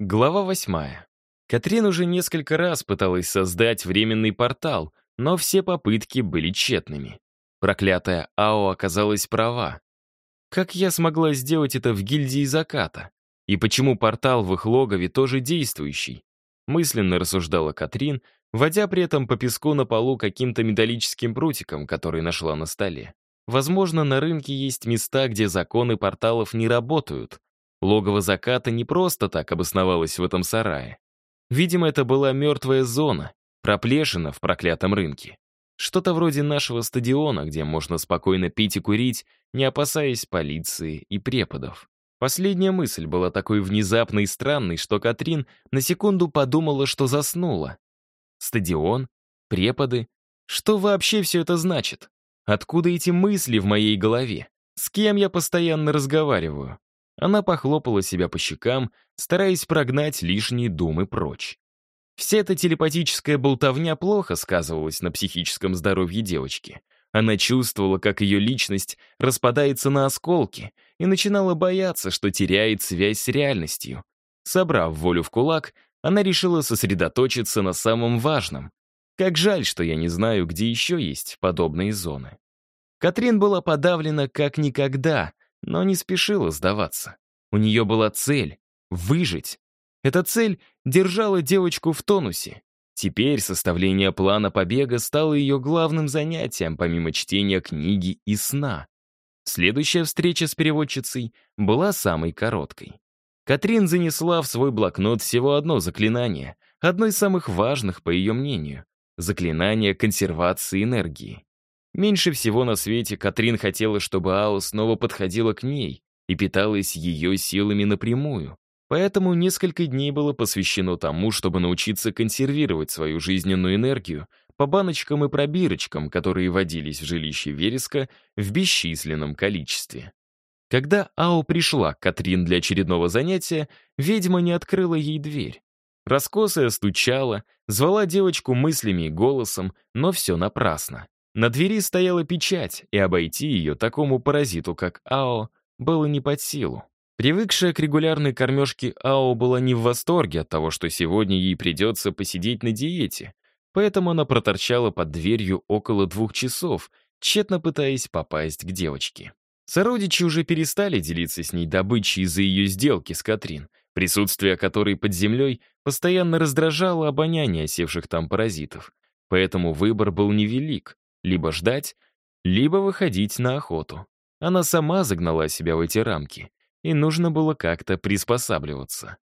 Глава восьмая. Катрин уже несколько раз пыталась создать временный портал, но все попытки были тщетными. Проклятая Ао оказалась права. Как я смогла сделать это в гильдии заката? И почему портал в их логове тоже действующий? Мысленно рассуждала Катрин, водя при этом по песку на полу каким-то металлическим прутиком, который нашла на столе. Возможно, на рынке есть места, где законы порталов не работают, Логово заката не просто так обосновалось в этом сарае. Видимо, это была мертвая зона, проплешина в проклятом рынке. Что-то вроде нашего стадиона, где можно спокойно пить и курить, не опасаясь полиции и преподов. Последняя мысль была такой внезапной и странной, что Катрин на секунду подумала, что заснула. Стадион? Преподы? Что вообще все это значит? Откуда эти мысли в моей голове? С кем я постоянно разговариваю? Она похлопала себя по щекам, стараясь прогнать лишние думы прочь. Вся эта телепатическая болтовня плохо сказывалась на психическом здоровье девочки. Она чувствовала, как ее личность распадается на осколки и начинала бояться, что теряет связь с реальностью. Собрав волю в кулак, она решила сосредоточиться на самом важном. Как жаль, что я не знаю, где еще есть подобные зоны. Катрин была подавлена как никогда — но не спешила сдаваться. У нее была цель — выжить. Эта цель держала девочку в тонусе. Теперь составление плана побега стало ее главным занятием, помимо чтения книги и сна. Следующая встреча с переводчицей была самой короткой. Катрин занесла в свой блокнот всего одно заклинание, одно из самых важных, по ее мнению — заклинание консервации энергии. Меньше всего на свете Катрин хотела, чтобы Ао снова подходила к ней и питалась ее силами напрямую. Поэтому несколько дней было посвящено тому, чтобы научиться консервировать свою жизненную энергию по баночкам и пробирочкам, которые водились в жилище Вереска в бесчисленном количестве. Когда Ао пришла к Катрин для очередного занятия, ведьма не открыла ей дверь. Раскосая стучала, звала девочку мыслями и голосом, но все напрасно. На двери стояла печать, и обойти ее такому паразиту, как Ао, было не под силу. Привыкшая к регулярной кормежке Ао была не в восторге от того, что сегодня ей придется посидеть на диете, поэтому она проторчала под дверью около двух часов, тщетно пытаясь попасть к девочке. Сородичи уже перестали делиться с ней добычей из-за ее сделки с Катрин, присутствие которой под землей постоянно раздражало обоняние осевших там паразитов, поэтому выбор был невелик либо ждать, либо выходить на охоту. Она сама загнала себя в эти рамки, и нужно было как-то приспосабливаться.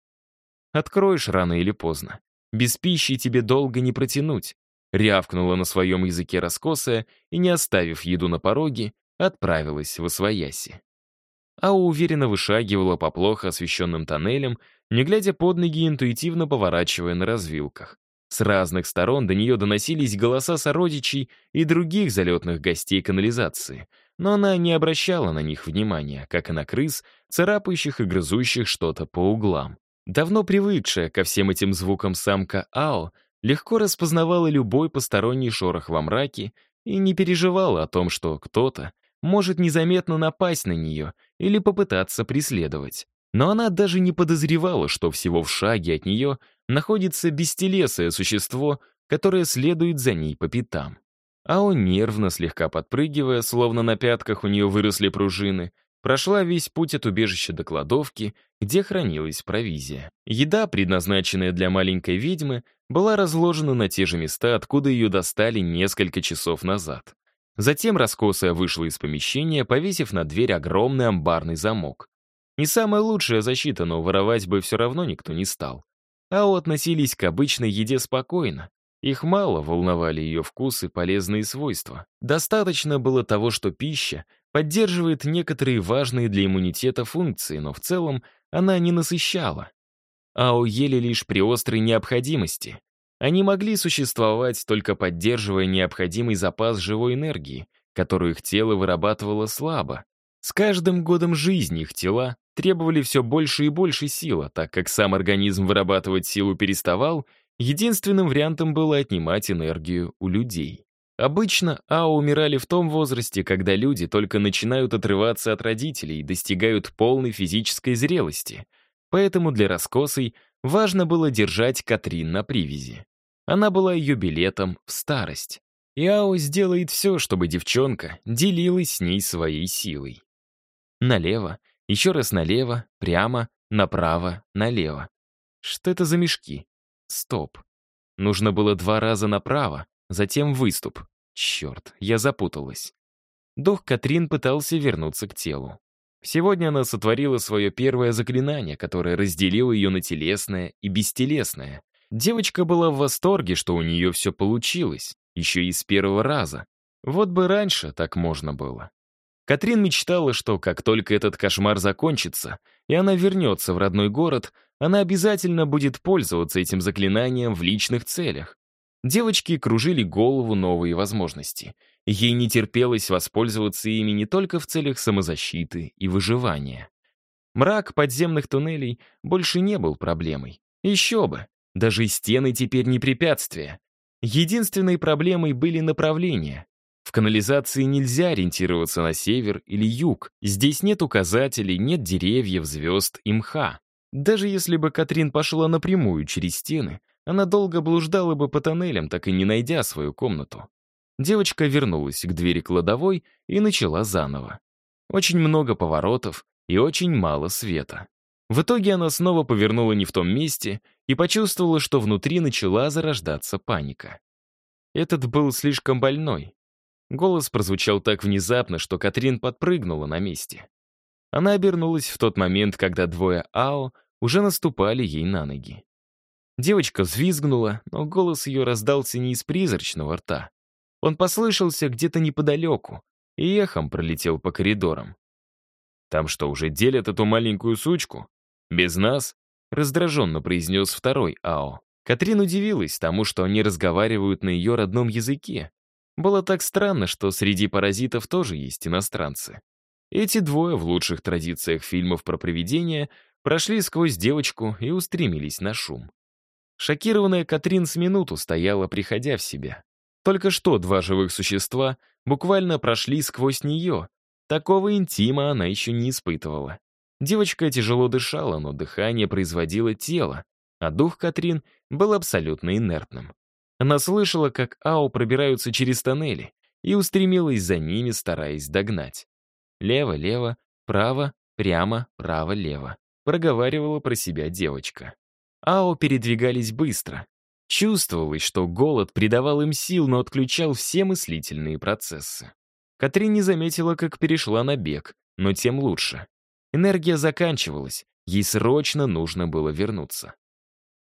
Откроешь рано или поздно. Без пищи тебе долго не протянуть. Рявкнула на своем языке раскосая и, не оставив еду на пороге, отправилась в Освояси. А уверенно вышагивала по плохо освещенным тоннелям, не глядя под ноги, интуитивно поворачивая на развилках. С разных сторон до нее доносились голоса сородичей и других залетных гостей канализации, но она не обращала на них внимания, как и на крыс, царапающих и грызущих что-то по углам. Давно привыкшая ко всем этим звукам самка Ао легко распознавала любой посторонний шорох во мраке и не переживала о том, что кто-то может незаметно напасть на нее или попытаться преследовать. Но она даже не подозревала, что всего в шаге от нее находится бестелесое существо, которое следует за ней по пятам. А он, нервно, слегка подпрыгивая, словно на пятках у нее выросли пружины, прошла весь путь от убежища до кладовки, где хранилась провизия. Еда, предназначенная для маленькой ведьмы, была разложена на те же места, откуда ее достали несколько часов назад. Затем раскосая вышла из помещения, повесив на дверь огромный амбарный замок. Не самая лучшая защита, но воровать бы все равно никто не стал. Ао относились к обычной еде спокойно. Их мало волновали ее вкус и полезные свойства. Достаточно было того, что пища поддерживает некоторые важные для иммунитета функции, но в целом она не насыщала. Ао ели лишь при острой необходимости. Они могли существовать, только поддерживая необходимый запас живой энергии, которую их тело вырабатывало слабо. С каждым годом жизни их тела требовали все больше и больше силы, так как сам организм вырабатывать силу переставал, единственным вариантом было отнимать энергию у людей. Обычно АО умирали в том возрасте, когда люди только начинают отрываться от родителей и достигают полной физической зрелости. Поэтому для раскосой важно было держать Катрин на привязи. Она была ее билетом в старость. И Ао сделает все, чтобы девчонка делилась с ней своей силой. Налево, еще раз налево, прямо, направо, налево. Что это за мешки? Стоп. Нужно было два раза направо, затем выступ. Черт, я запуталась. Дух Катрин пытался вернуться к телу. Сегодня она сотворила свое первое заклинание, которое разделило ее на телесное и бестелесное. Девочка была в восторге, что у нее все получилось, еще и с первого раза. Вот бы раньше так можно было. Катрин мечтала, что как только этот кошмар закончится, и она вернется в родной город, она обязательно будет пользоваться этим заклинанием в личных целях. Девочки кружили голову новые возможности. Ей не терпелось воспользоваться ими не только в целях самозащиты и выживания. Мрак подземных туннелей больше не был проблемой. Еще бы, даже стены теперь не препятствие. Единственной проблемой были направления. В канализации нельзя ориентироваться на север или юг. Здесь нет указателей, нет деревьев, звезд и мха. Даже если бы Катрин пошла напрямую через стены, она долго блуждала бы по тоннелям, так и не найдя свою комнату. Девочка вернулась к двери кладовой и начала заново. Очень много поворотов и очень мало света. В итоге она снова повернула не в том месте и почувствовала, что внутри начала зарождаться паника. Этот был слишком больной. Голос прозвучал так внезапно, что Катрин подпрыгнула на месте. Она обернулась в тот момент, когда двое Ао уже наступали ей на ноги. Девочка взвизгнула, но голос ее раздался не из призрачного рта. Он послышался где-то неподалеку и эхом пролетел по коридорам. «Там что, уже делят эту маленькую сучку? Без нас?» — раздраженно произнес второй Ао. Катрин удивилась тому, что они разговаривают на ее родном языке. Было так странно, что среди паразитов тоже есть иностранцы. Эти двое в лучших традициях фильмов про привидения прошли сквозь девочку и устремились на шум. Шокированная Катрин с минуту стояла, приходя в себя. Только что два живых существа буквально прошли сквозь нее. Такого интима она еще не испытывала. Девочка тяжело дышала, но дыхание производило тело, а дух Катрин был абсолютно инертным. Она слышала, как Ао пробираются через тоннели, и устремилась за ними, стараясь догнать. Лево, лево, право, прямо, право, лево. Проговаривала про себя девочка. Ао передвигались быстро. Чувствовалось, что голод придавал им сил, но отключал все мыслительные процессы. Катрин не заметила, как перешла на бег, но тем лучше. Энергия заканчивалась, ей срочно нужно было вернуться.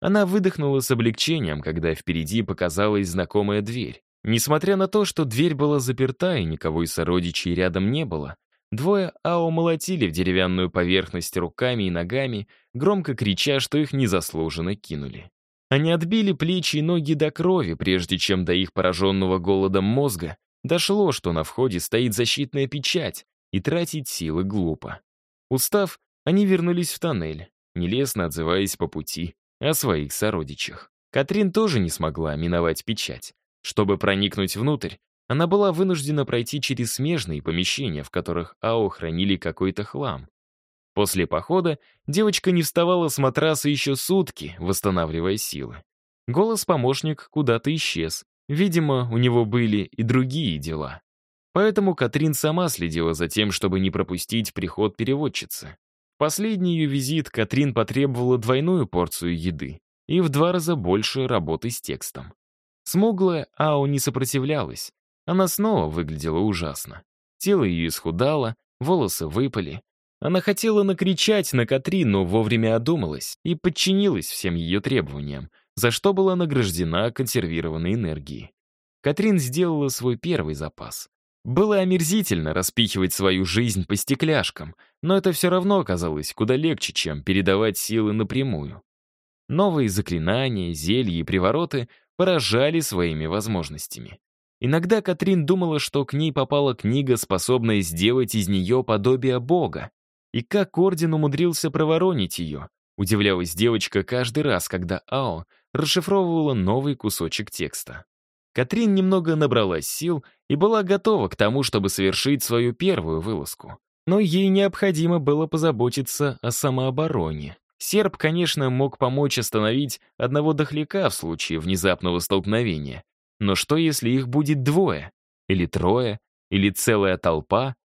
Она выдохнула с облегчением, когда впереди показалась знакомая дверь. Несмотря на то, что дверь была заперта и никого из сородичей рядом не было, Двое Ао молотили в деревянную поверхность руками и ногами, громко крича, что их незаслуженно кинули. Они отбили плечи и ноги до крови, прежде чем до их пораженного голодом мозга дошло, что на входе стоит защитная печать, и тратить силы глупо. Устав, они вернулись в тоннель, нелестно отзываясь по пути о своих сородичах. Катрин тоже не смогла миновать печать. Чтобы проникнуть внутрь, она была вынуждена пройти через смежные помещения, в которых АО хранили какой-то хлам. После похода девочка не вставала с матраса еще сутки, восстанавливая силы. Голос помощник куда-то исчез. Видимо, у него были и другие дела. Поэтому Катрин сама следила за тем, чтобы не пропустить приход переводчицы. Последний ее визит Катрин потребовала двойную порцию еды и в два раза больше работы с текстом. Смуглая Ао не сопротивлялась, она снова выглядела ужасно. Тело ее исхудало, волосы выпали. Она хотела накричать на Катрин, но вовремя одумалась и подчинилась всем ее требованиям, за что была награждена консервированной энергией. Катрин сделала свой первый запас. Было омерзительно распихивать свою жизнь по стекляшкам, но это все равно оказалось куда легче, чем передавать силы напрямую. Новые заклинания, зелья и привороты поражали своими возможностями. Иногда Катрин думала, что к ней попала книга, способная сделать из нее подобие Бога. И как Орден умудрился проворонить ее, удивлялась девочка каждый раз, когда Ао расшифровывала новый кусочек текста. Катрин немного набралась сил и была готова к тому, чтобы совершить свою первую вылазку. Но ей необходимо было позаботиться о самообороне. Серб, конечно, мог помочь остановить одного дохляка в случае внезапного столкновения. Но что, если их будет двое? Или трое? Или целая толпа?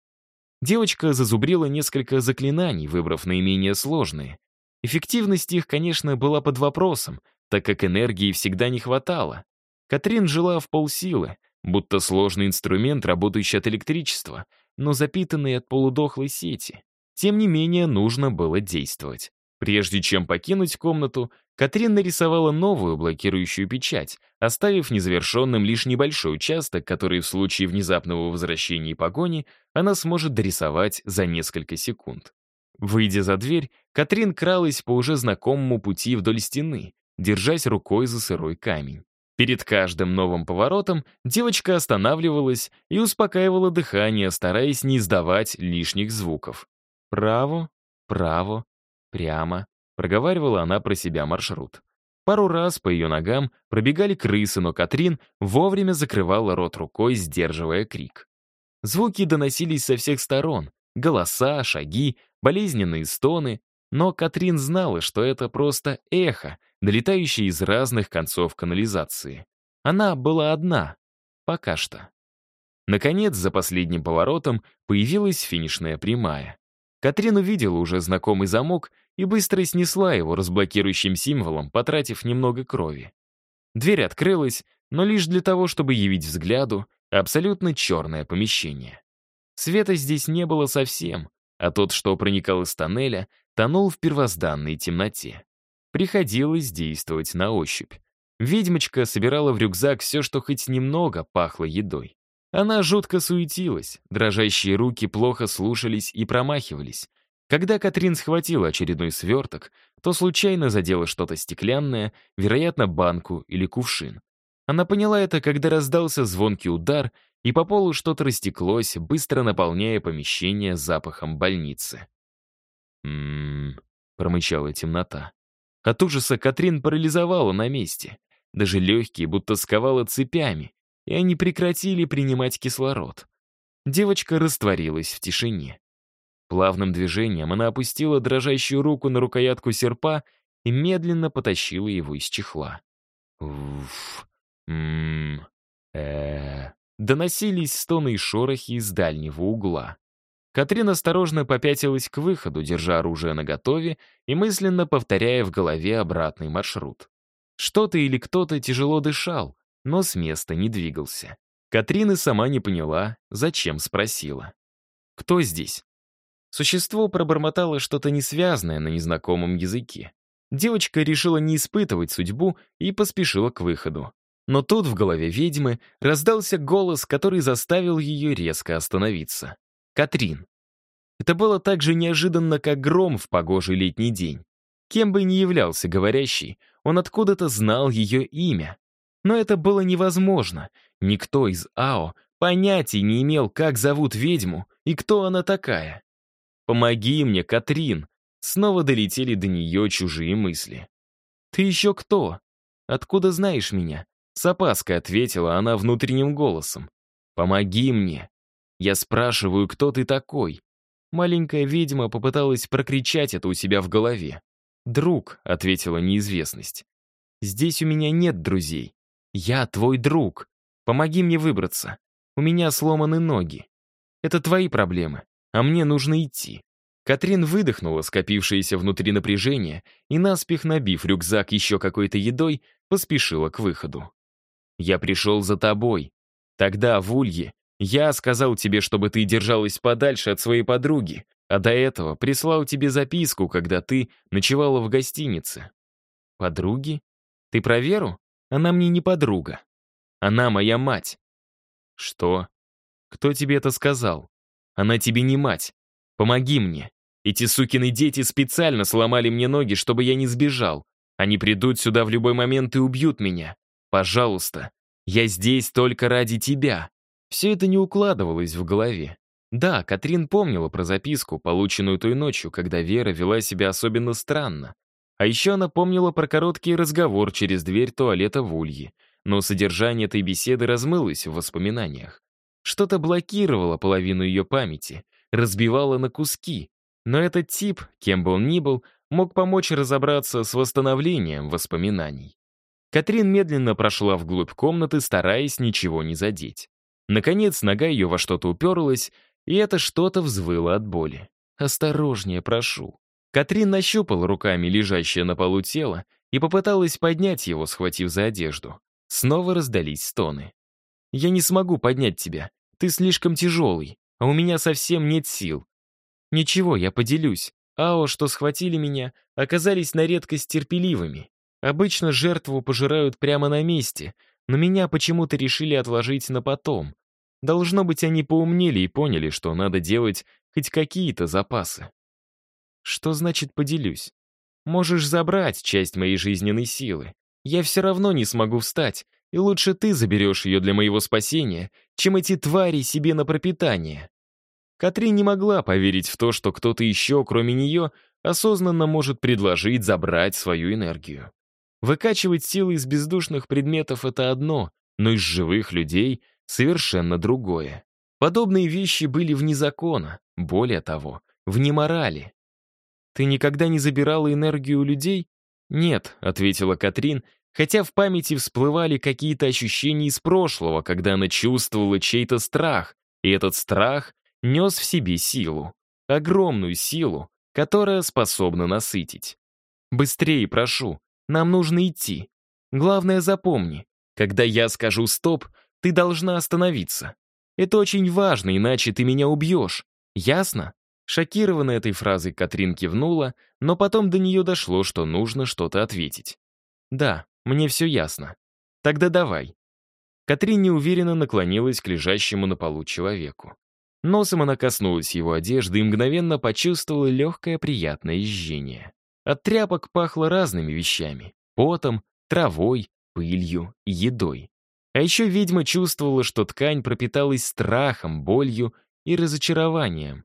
Девочка зазубрила несколько заклинаний, выбрав наименее сложные. Эффективность их, конечно, была под вопросом, так как энергии всегда не хватало. Катрин жила в полсилы, будто сложный инструмент, работающий от электричества, но запитанный от полудохлой сети. Тем не менее, нужно было действовать. Прежде чем покинуть комнату, Катрин нарисовала новую блокирующую печать, оставив незавершенным лишь небольшой участок, который в случае внезапного возвращения и погони она сможет дорисовать за несколько секунд. Выйдя за дверь, Катрин кралась по уже знакомому пути вдоль стены, держась рукой за сырой камень. Перед каждым новым поворотом девочка останавливалась и успокаивала дыхание, стараясь не издавать лишних звуков. «Право, право, прямо», — проговаривала она про себя маршрут. Пару раз по ее ногам пробегали крысы, но Катрин вовремя закрывала рот рукой, сдерживая крик. Звуки доносились со всех сторон. Голоса, шаги, болезненные стоны. Но Катрин знала, что это просто эхо, долетающее из разных концов канализации. Она была одна. Пока что. Наконец, за последним поворотом появилась финишная прямая. Катрин увидела уже знакомый замок и быстро снесла его разблокирующим символом, потратив немного крови. Дверь открылась, но лишь для того, чтобы явить взгляду абсолютно черное помещение. Света здесь не было совсем, а тот, что проникал из тоннеля, тонул в первозданной темноте. Приходилось действовать на ощупь. Ведьмочка собирала в рюкзак все, что хоть немного пахло едой. Она жутко суетилась, дрожащие руки плохо слушались и промахивались. Когда Катрин схватила очередной сверток, то случайно задела что-то стеклянное, вероятно, банку или кувшин. Она поняла это, когда раздался звонкий удар, и по полу что-то растеклось, быстро наполняя помещение запахом больницы. «М-м-м», промычала темнота. От ужаса Катрин парализовала на месте. Даже легкие будто сковала цепями, и они прекратили принимать кислород. Девочка растворилась в тишине. Плавным движением она опустила дрожащую руку на рукоятку серпа и медленно потащила его из чехла. Уф, ммм, э, Доносились стоны и шорохи из дальнего угла. Катрин осторожно попятилась к выходу, держа оружие наготове и мысленно повторяя в голове обратный маршрут. Что-то или кто-то тяжело дышал, но с места не двигался. Катрин и сама не поняла, зачем спросила. «Кто здесь?» Существо пробормотало что-то несвязное на незнакомом языке. Девочка решила не испытывать судьбу и поспешила к выходу. Но тут в голове ведьмы раздался голос, который заставил ее резко остановиться. Катрин. Это было так же неожиданно, как гром в погожий летний день. Кем бы ни являлся говорящий, он откуда-то знал ее имя. Но это было невозможно. Никто из АО понятия не имел, как зовут ведьму и кто она такая. «Помоги мне, Катрин!» Снова долетели до нее чужие мысли. «Ты еще кто? Откуда знаешь меня?» С опаской ответила она внутренним голосом. «Помоги мне!» Я спрашиваю, кто ты такой? Маленькая ведьма попыталась прокричать это у себя в голове. «Друг», — ответила неизвестность. «Здесь у меня нет друзей. Я твой друг. Помоги мне выбраться. У меня сломаны ноги. Это твои проблемы, а мне нужно идти». Катрин выдохнула скопившееся внутри напряжение и, наспех набив рюкзак еще какой-то едой, поспешила к выходу. «Я пришел за тобой. Тогда в Улье я сказал тебе, чтобы ты держалась подальше от своей подруги, а до этого прислал тебе записку, когда ты ночевала в гостинице. Подруги? Ты про Веру? Она мне не подруга. Она моя мать. Что? Кто тебе это сказал? Она тебе не мать. Помоги мне. Эти сукины дети специально сломали мне ноги, чтобы я не сбежал. Они придут сюда в любой момент и убьют меня. Пожалуйста, я здесь только ради тебя. Все это не укладывалось в голове. Да, Катрин помнила про записку, полученную той ночью, когда Вера вела себя особенно странно. А еще она помнила про короткий разговор через дверь туалета в Улье, но содержание этой беседы размылось в воспоминаниях. Что-то блокировало половину ее памяти, разбивало на куски. Но этот тип, кем бы он ни был, мог помочь разобраться с восстановлением воспоминаний. Катрин медленно прошла вглубь комнаты, стараясь ничего не задеть. Наконец, нога ее во что-то уперлась, и это что-то взвыло от боли. «Осторожнее, прошу». Катрин нащупала руками лежащее на полу тело и попыталась поднять его, схватив за одежду. Снова раздались стоны. «Я не смогу поднять тебя. Ты слишком тяжелый, а у меня совсем нет сил». «Ничего, я поделюсь. Ао, что схватили меня, оказались на редкость терпеливыми. Обычно жертву пожирают прямо на месте, но меня почему-то решили отложить на потом. Должно быть, они поумнели и поняли, что надо делать хоть какие-то запасы. Что значит «поделюсь»? Можешь забрать часть моей жизненной силы. Я все равно не смогу встать, и лучше ты заберешь ее для моего спасения, чем эти твари себе на пропитание. Катрин не могла поверить в то, что кто-то еще, кроме нее, осознанно может предложить забрать свою энергию. Выкачивать силы из бездушных предметов — это одно, но из живых людей — совершенно другое. Подобные вещи были вне закона, более того, вне морали. «Ты никогда не забирала энергию у людей?» «Нет», — ответила Катрин, хотя в памяти всплывали какие-то ощущения из прошлого, когда она чувствовала чей-то страх, и этот страх нес в себе силу. Огромную силу, которая способна насытить. «Быстрее, прошу, нам нужно идти. Главное запомни, когда я скажу «стоп», ты должна остановиться. Это очень важно, иначе ты меня убьешь. Ясно?» Шокированная этой фразой, Катрин кивнула, но потом до нее дошло, что нужно что-то ответить. «Да, мне все ясно. Тогда давай». Катрин неуверенно наклонилась к лежащему на полу человеку. Носом она коснулась его одежды и мгновенно почувствовала легкое приятное жжение. От тряпок пахло разными вещами — потом, травой, пылью едой. А еще ведьма чувствовала, что ткань пропиталась страхом, болью и разочарованием.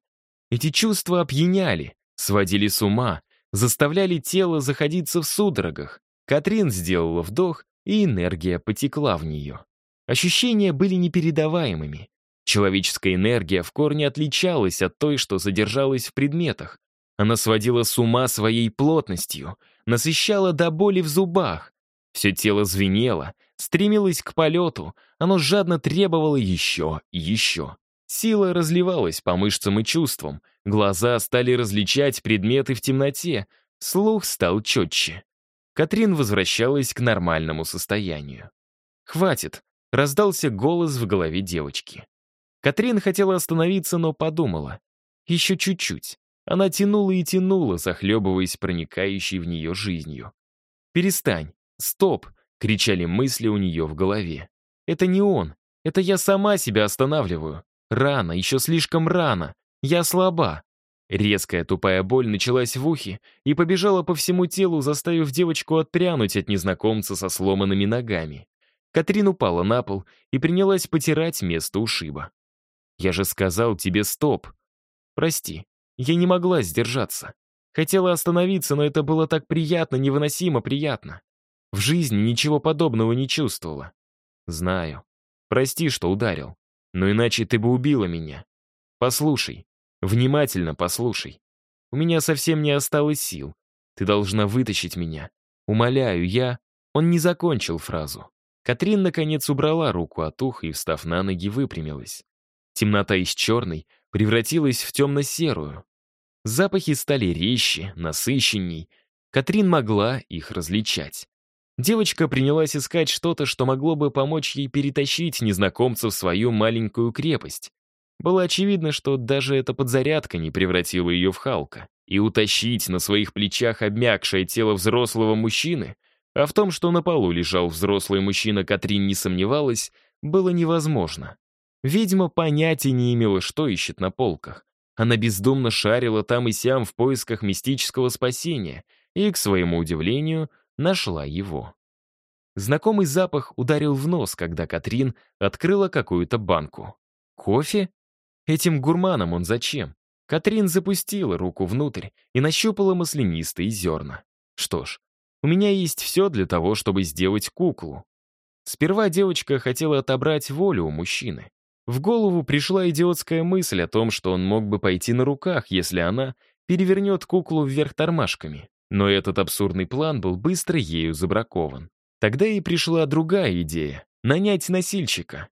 Эти чувства опьяняли, сводили с ума, заставляли тело заходиться в судорогах. Катрин сделала вдох, и энергия потекла в нее. Ощущения были непередаваемыми. Человеческая энергия в корне отличалась от той, что содержалась в предметах. Она сводила с ума своей плотностью, насыщала до боли в зубах. Все тело звенело, стремилось к полету, оно жадно требовало еще и еще. Сила разливалась по мышцам и чувствам, глаза стали различать предметы в темноте, слух стал четче. Катрин возвращалась к нормальному состоянию. «Хватит!» — раздался голос в голове девочки. Катрин хотела остановиться, но подумала. Еще чуть-чуть. Она тянула и тянула, захлебываясь проникающей в нее жизнью. «Перестань! Стоп!» — кричали мысли у нее в голове. «Это не он. Это я сама себя останавливаю. Рано, еще слишком рано. Я слаба». Резкая тупая боль началась в ухе и побежала по всему телу, заставив девочку отпрянуть от незнакомца со сломанными ногами. Катрин упала на пол и принялась потирать место ушиба. Я же сказал тебе стоп. Прости, я не могла сдержаться. Хотела остановиться, но это было так приятно, невыносимо приятно. В жизни ничего подобного не чувствовала. Знаю. Прости, что ударил. Но иначе ты бы убила меня. Послушай. Внимательно послушай. У меня совсем не осталось сил. Ты должна вытащить меня. Умоляю, я...» Он не закончил фразу. Катрин, наконец, убрала руку от уха и, встав на ноги, выпрямилась. Темнота из черной превратилась в темно-серую. Запахи стали резче, насыщенней. Катрин могла их различать. Девочка принялась искать что-то, что могло бы помочь ей перетащить незнакомца в свою маленькую крепость. Было очевидно, что даже эта подзарядка не превратила ее в Халка. И утащить на своих плечах обмякшее тело взрослого мужчины, а в том, что на полу лежал взрослый мужчина, Катрин не сомневалась, было невозможно. Ведьма понятия не имела, что ищет на полках. Она бездумно шарила там и сям в поисках мистического спасения и, к своему удивлению, нашла его. Знакомый запах ударил в нос, когда Катрин открыла какую-то банку. Кофе? Этим гурманам он зачем? Катрин запустила руку внутрь и нащупала маслянистые зерна. Что ж, у меня есть все для того, чтобы сделать куклу. Сперва девочка хотела отобрать волю у мужчины. В голову пришла идиотская мысль о том, что он мог бы пойти на руках, если она перевернет куклу вверх тормашками. Но этот абсурдный план был быстро ею забракован. Тогда ей пришла другая идея — нанять носильщика.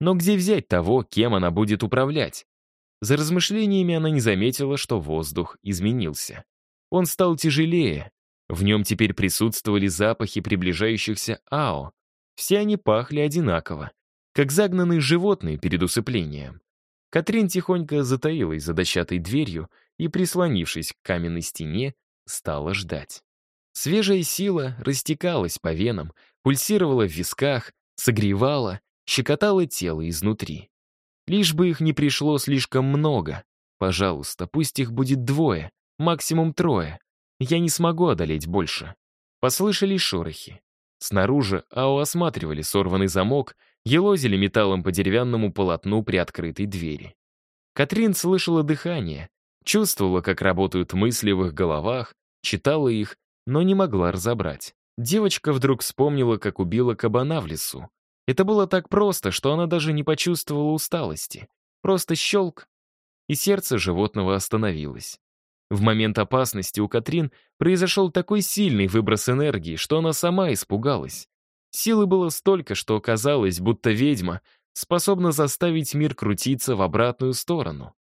Но где взять того, кем она будет управлять? За размышлениями она не заметила, что воздух изменился. Он стал тяжелее. В нем теперь присутствовали запахи приближающихся Ао. Все они пахли одинаково, как загнанные животные перед усыплением. Катрин тихонько затаилась за дощатой дверью и, прислонившись к каменной стене, стала ждать. Свежая сила растекалась по венам, пульсировала в висках, согревала, щекотала тело изнутри. Лишь бы их не пришло слишком много. Пожалуйста, пусть их будет двое, максимум трое. Я не смогу одолеть больше. Послышались шорохи. Снаружи Ао осматривали сорванный замок, елозили металлом по деревянному полотну при открытой двери. Катрин слышала дыхание, чувствовала, как работают мысли в их головах, читала их, но не могла разобрать. Девочка вдруг вспомнила, как убила кабана в лесу. Это было так просто, что она даже не почувствовала усталости. Просто щелк, и сердце животного остановилось. В момент опасности у Катрин произошел такой сильный выброс энергии, что она сама испугалась. Силы было столько, что казалось, будто ведьма способна заставить мир крутиться в обратную сторону.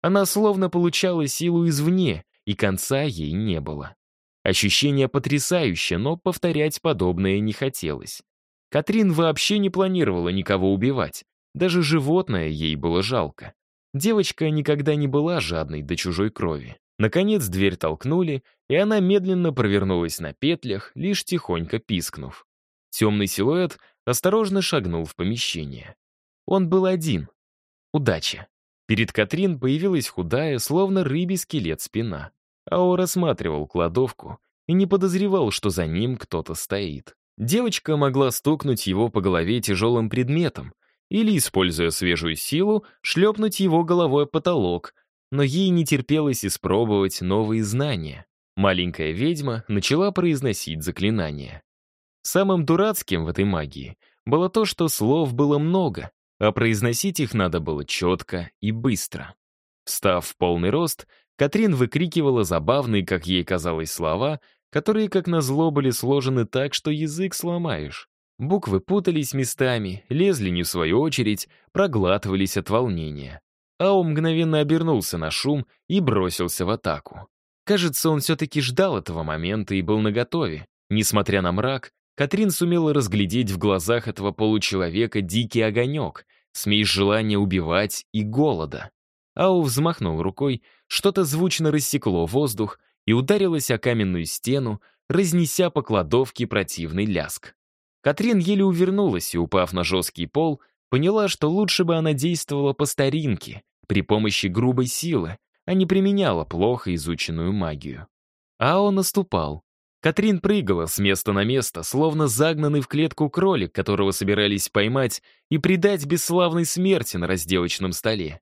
Она словно получала силу извне, и конца ей не было. Ощущение потрясающее, но повторять подобное не хотелось. Катрин вообще не планировала никого убивать. Даже животное ей было жалко. Девочка никогда не была жадной до чужой крови. Наконец дверь толкнули, и она медленно провернулась на петлях, лишь тихонько пискнув. Темный силуэт осторожно шагнул в помещение. Он был один. Удача. Перед Катрин появилась худая, словно рыбий скелет спина. Ао рассматривал кладовку и не подозревал, что за ним кто-то стоит. Девочка могла стукнуть его по голове тяжелым предметом или, используя свежую силу, шлепнуть его головой потолок, но ей не терпелось испробовать новые знания. Маленькая ведьма начала произносить заклинания. Самым дурацким в этой магии было то, что слов было много, а произносить их надо было четко и быстро. Встав в полный рост, Катрин выкрикивала забавные, как ей казалось, слова, которые, как назло, были сложены так, что язык сломаешь. Буквы путались местами, лезли не в свою очередь, проглатывались от волнения. Ау мгновенно обернулся на шум и бросился в атаку. Кажется, он все-таки ждал этого момента и был наготове. Несмотря на мрак, Катрин сумела разглядеть в глазах этого получеловека дикий огонек, смесь желания убивать и голода. Ау взмахнул рукой, что-то звучно рассекло воздух и ударилось о каменную стену, разнеся по кладовке противный ляск. Катрин еле увернулась и, упав на жесткий пол, поняла, что лучше бы она действовала по старинке, при помощи грубой силы, а не применяла плохо изученную магию. Ао наступал. Катрин прыгала с места на место, словно загнанный в клетку кролик, которого собирались поймать и предать бесславной смерти на разделочном столе.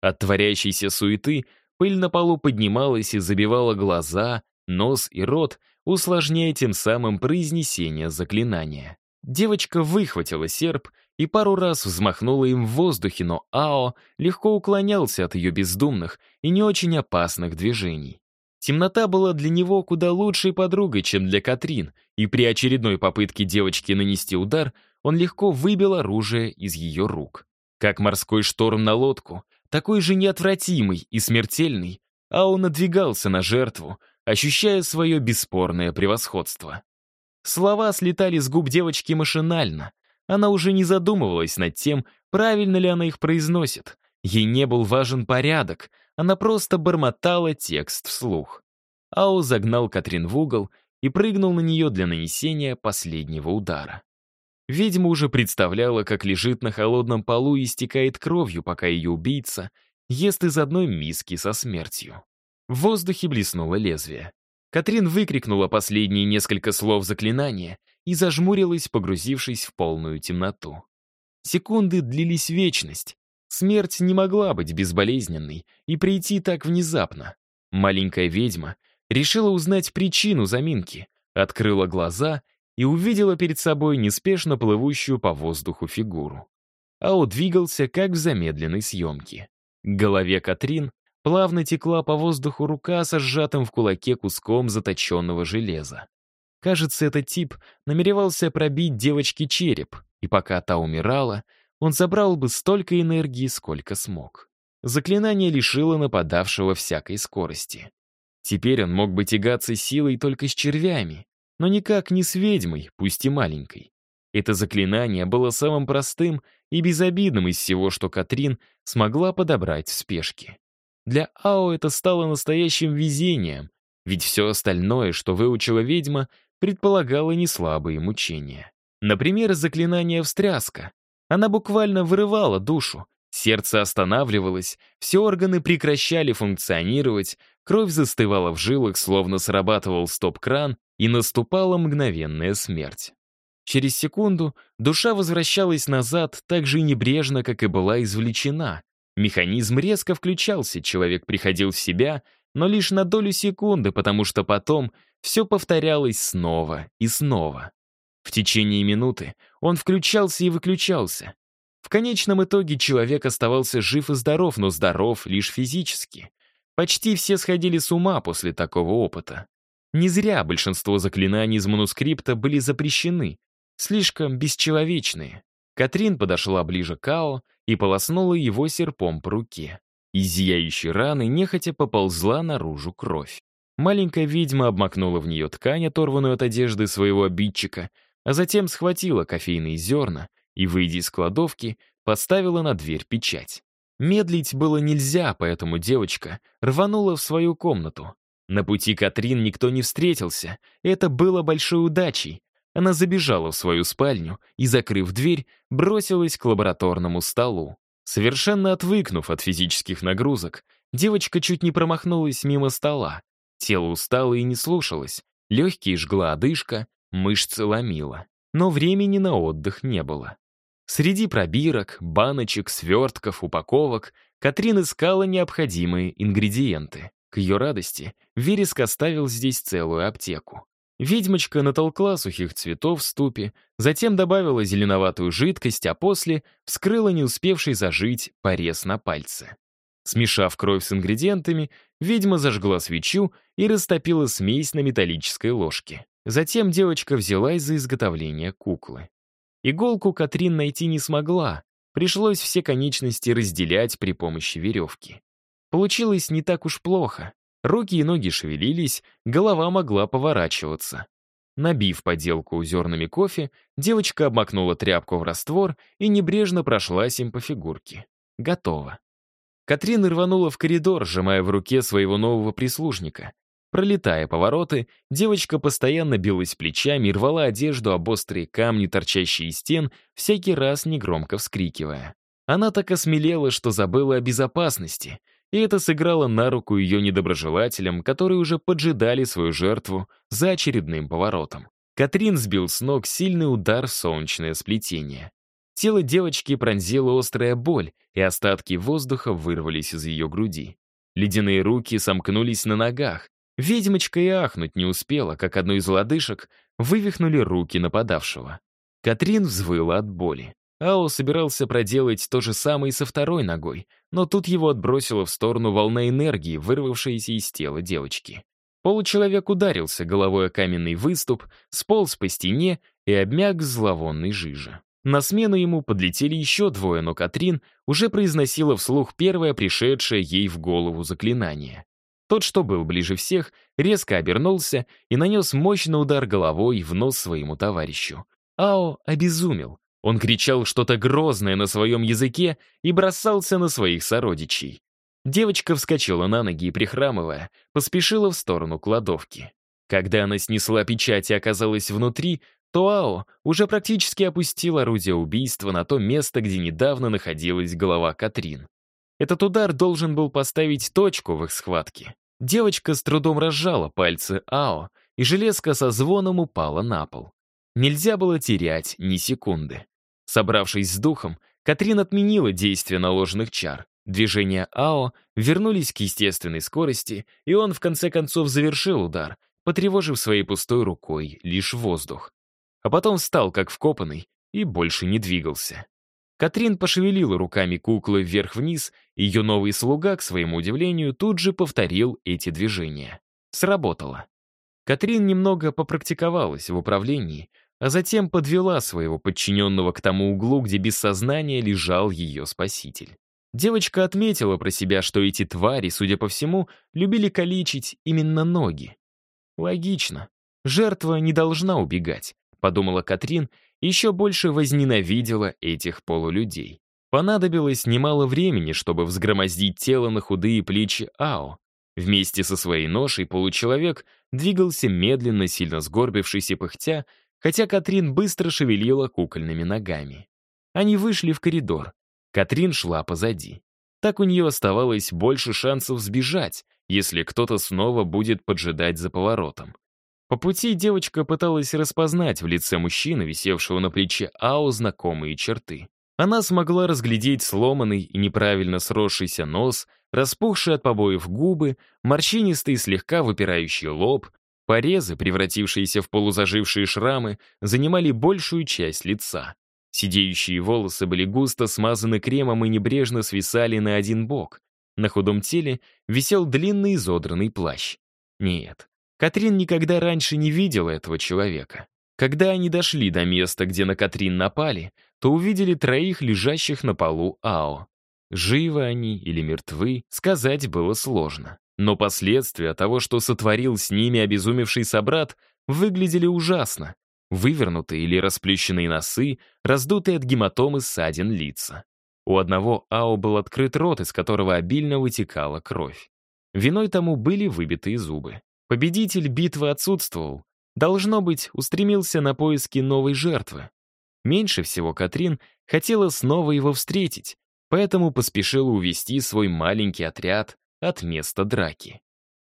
От творящейся суеты пыль на полу поднималась и забивала глаза, нос и рот, усложняя тем самым произнесение заклинания. Девочка выхватила серп и пару раз взмахнула им в воздухе, но Ао легко уклонялся от ее бездумных и не очень опасных движений. Темнота была для него куда лучшей подругой, чем для Катрин, и при очередной попытке девочки нанести удар он легко выбил оружие из ее рук. Как морской шторм на лодку, такой же неотвратимый и смертельный, Ао надвигался на жертву, ощущая свое бесспорное превосходство. Слова слетали с губ девочки машинально, она уже не задумывалась над тем, правильно ли она их произносит. Ей не был важен порядок, она просто бормотала текст вслух. Ао загнал Катрин в угол и прыгнул на нее для нанесения последнего удара. Ведьма уже представляла, как лежит на холодном полу и истекает кровью, пока ее убийца ест из одной миски со смертью. В воздухе блеснуло лезвие. Катрин выкрикнула последние несколько слов заклинания и зажмурилась, погрузившись в полную темноту. Секунды длились вечность. Смерть не могла быть безболезненной и прийти так внезапно. Маленькая ведьма решила узнать причину заминки, открыла глаза и увидела перед собой неспешно плывущую по воздуху фигуру. Ао двигался, как в замедленной съемке. К голове Катрин плавно текла по воздуху рука со сжатым в кулаке куском заточенного железа. Кажется, этот тип намеревался пробить девочке череп, и пока та умирала, он забрал бы столько энергии, сколько смог. Заклинание лишило нападавшего всякой скорости. Теперь он мог бы тягаться силой только с червями, но никак не с ведьмой, пусть и маленькой. Это заклинание было самым простым и безобидным из всего, что Катрин смогла подобрать в спешке. Для Ао это стало настоящим везением, ведь все остальное, что выучила ведьма, предполагало неслабые мучения. Например, заклинание «встряска». Она буквально вырывала душу, сердце останавливалось, все органы прекращали функционировать, кровь застывала в жилах, словно срабатывал стоп-кран, и наступала мгновенная смерть. Через секунду душа возвращалась назад так же небрежно, как и была извлечена. Механизм резко включался, человек приходил в себя, но лишь на долю секунды, потому что потом все повторялось снова и снова. В течение минуты он включался и выключался. В конечном итоге человек оставался жив и здоров, но здоров лишь физически. Почти все сходили с ума после такого опыта. Не зря большинство заклинаний из манускрипта были запрещены, слишком бесчеловечные. Катрин подошла ближе к Ао и полоснула его серпом по руке. Из зияющей раны нехотя поползла наружу кровь. Маленькая ведьма обмакнула в нее ткань, оторванную от одежды своего обидчика, а затем схватила кофейные зерна и, выйдя из кладовки, поставила на дверь печать. Медлить было нельзя, поэтому девочка рванула в свою комнату. На пути Катрин никто не встретился, это было большой удачей, она забежала в свою спальню и, закрыв дверь, бросилась к лабораторному столу. Совершенно отвыкнув от физических нагрузок, девочка чуть не промахнулась мимо стола. Тело устало и не слушалось, легкие жгла одышка, мышцы ломила. Но времени на отдых не было. Среди пробирок, баночек, свертков, упаковок Катрин искала необходимые ингредиенты. К ее радости Вереск оставил здесь целую аптеку. Ведьмочка натолкла сухих цветов в ступе, затем добавила зеленоватую жидкость, а после вскрыла не успевший зажить порез на пальце. Смешав кровь с ингредиентами, ведьма зажгла свечу и растопила смесь на металлической ложке. Затем девочка взялась за изготовление куклы. Иголку Катрин найти не смогла, пришлось все конечности разделять при помощи веревки. Получилось не так уж плохо. Руки и ноги шевелились, голова могла поворачиваться. Набив поделку зернами кофе, девочка обмакнула тряпку в раствор и небрежно прошлась им по фигурке. Готово. Катрин рванула в коридор, сжимая в руке своего нового прислужника. Пролетая повороты, девочка постоянно билась плечами и рвала одежду об острые камни, торчащие из стен, всякий раз негромко вскрикивая. Она так осмелела, что забыла о безопасности — и это сыграло на руку ее недоброжелателям, которые уже поджидали свою жертву за очередным поворотом. Катрин сбил с ног сильный удар в солнечное сплетение. Тело девочки пронзила острая боль, и остатки воздуха вырвались из ее груди. Ледяные руки сомкнулись на ногах. Ведьмочка и ахнуть не успела, как одну из лодыжек вывихнули руки нападавшего. Катрин взвыла от боли. Ао собирался проделать то же самое и со второй ногой, но тут его отбросило в сторону волна энергии, вырвавшаяся из тела девочки. Получеловек ударился головой о каменный выступ, сполз по стене и обмяк в зловонной жиже. На смену ему подлетели еще двое, но Катрин уже произносила вслух первое пришедшее ей в голову заклинание. Тот, что был ближе всех, резко обернулся и нанес мощный удар головой в нос своему товарищу. Ао обезумел. Он кричал что-то грозное на своем языке и бросался на своих сородичей. Девочка вскочила на ноги и, прихрамывая, поспешила в сторону кладовки. Когда она снесла печать и оказалась внутри, то Ао уже практически опустил орудие убийства на то место, где недавно находилась голова Катрин. Этот удар должен был поставить точку в их схватке. Девочка с трудом разжала пальцы Ао, и железка со звоном упала на пол. Нельзя было терять ни секунды. Собравшись с духом, Катрин отменила действие наложенных чар. Движения Ао вернулись к естественной скорости, и он в конце концов завершил удар, потревожив своей пустой рукой лишь воздух. А потом встал как вкопанный и больше не двигался. Катрин пошевелила руками куклы вверх-вниз Ее новый слуга, к своему удивлению, тут же повторил эти движения. Сработало. Катрин немного попрактиковалась в управлении, а затем подвела своего подчиненного к тому углу, где без сознания лежал ее спаситель. Девочка отметила про себя, что эти твари, судя по всему, любили калечить именно ноги. Логично. Жертва не должна убегать, подумала Катрин, еще больше возненавидела этих полулюдей. Понадобилось немало времени, чтобы взгромоздить тело на худые плечи Ао. Вместе со своей ношей получеловек двигался медленно, сильно сгорбившись и пыхтя, хотя Катрин быстро шевелила кукольными ногами. Они вышли в коридор. Катрин шла позади. Так у нее оставалось больше шансов сбежать, если кто-то снова будет поджидать за поворотом. По пути девочка пыталась распознать в лице мужчины, висевшего на плече Ао, знакомые черты. Она смогла разглядеть сломанный и неправильно сросшийся нос, распухшие от побоев губы, морщинистый слегка выпирающий лоб, порезы, превратившиеся в полузажившие шрамы, занимали большую часть лица. Сидеющие волосы были густо смазаны кремом и небрежно свисали на один бок. На худом теле висел длинный изодранный плащ. Нет, Катрин никогда раньше не видела этого человека. Когда они дошли до места, где на Катрин напали, то увидели троих лежащих на полу Ао. Живы они или мертвы, сказать было сложно. Но последствия того, что сотворил с ними обезумевший собрат, выглядели ужасно. Вывернутые или расплющенные носы, раздутые от гематомы ссадин лица. У одного Ао был открыт рот, из которого обильно вытекала кровь. Виной тому были выбитые зубы. Победитель битвы отсутствовал. Должно быть, устремился на поиски новой жертвы. Меньше всего Катрин хотела снова его встретить, поэтому поспешила увести свой маленький отряд от места драки.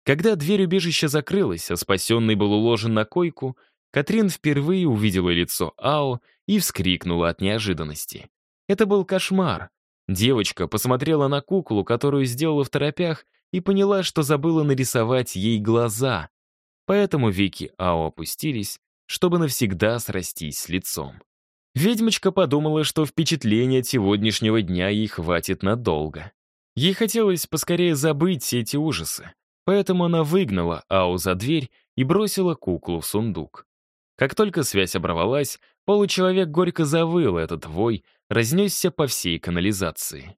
Когда дверь убежища закрылась, а спасенный был уложен на койку, Катрин впервые увидела лицо Ао и вскрикнула от неожиданности. Это был кошмар. Девочка посмотрела на куклу, которую сделала в торопях, и поняла, что забыла нарисовать ей глаза. Поэтому веки Ао опустились, чтобы навсегда срастись с лицом. Ведьмочка подумала, что впечатления от сегодняшнего дня ей хватит надолго. Ей хотелось поскорее забыть все эти ужасы, поэтому она выгнала Ау за дверь и бросила куклу в сундук. Как только связь оборвалась, получеловек горько завыл, этот вой разнесся по всей канализации.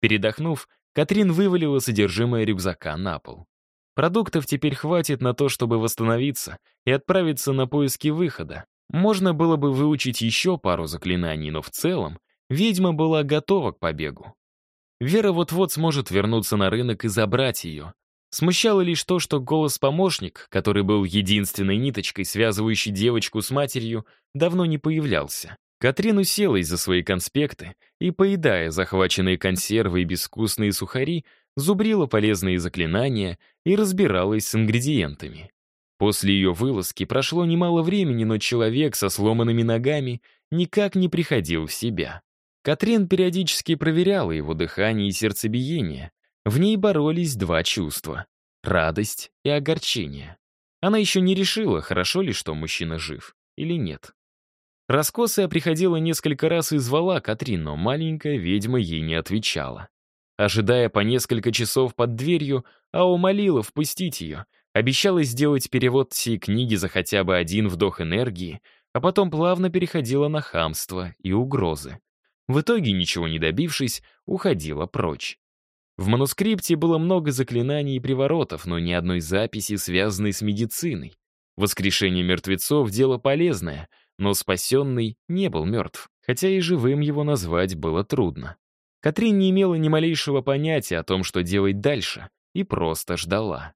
Передохнув, Катрин вывалила содержимое рюкзака на пол. Продуктов теперь хватит на то, чтобы восстановиться и отправиться на поиски выхода. Можно было бы выучить еще пару заклинаний, но в целом ведьма была готова к побегу. Вера вот-вот сможет вернуться на рынок и забрать ее. Смущало лишь то, что голос-помощник, который был единственной ниточкой, связывающей девочку с матерью, давно не появлялся. Катрин уселась за свои конспекты и, поедая захваченные консервы и безвкусные сухари, зубрила полезные заклинания и разбиралась с ингредиентами. После ее вылазки прошло немало времени, но человек со сломанными ногами никак не приходил в себя. Катрин периодически проверяла его дыхание и сердцебиение. В ней боролись два чувства — радость и огорчение. Она еще не решила, хорошо ли, что мужчина жив или нет. Раскосая приходила несколько раз и звала Катрин, но маленькая ведьма ей не отвечала. Ожидая по несколько часов под дверью, Ао молила впустить ее, обещала сделать перевод всей книги за хотя бы один вдох энергии, а потом плавно переходила на хамство и угрозы. В итоге, ничего не добившись, уходила прочь. В манускрипте было много заклинаний и приворотов, но ни одной записи, связанной с медициной. Воскрешение мертвецов — дело полезное — но спасенный не был мертв, хотя и живым его назвать было трудно. Катрин не имела ни малейшего понятия о том, что делать дальше, и просто ждала.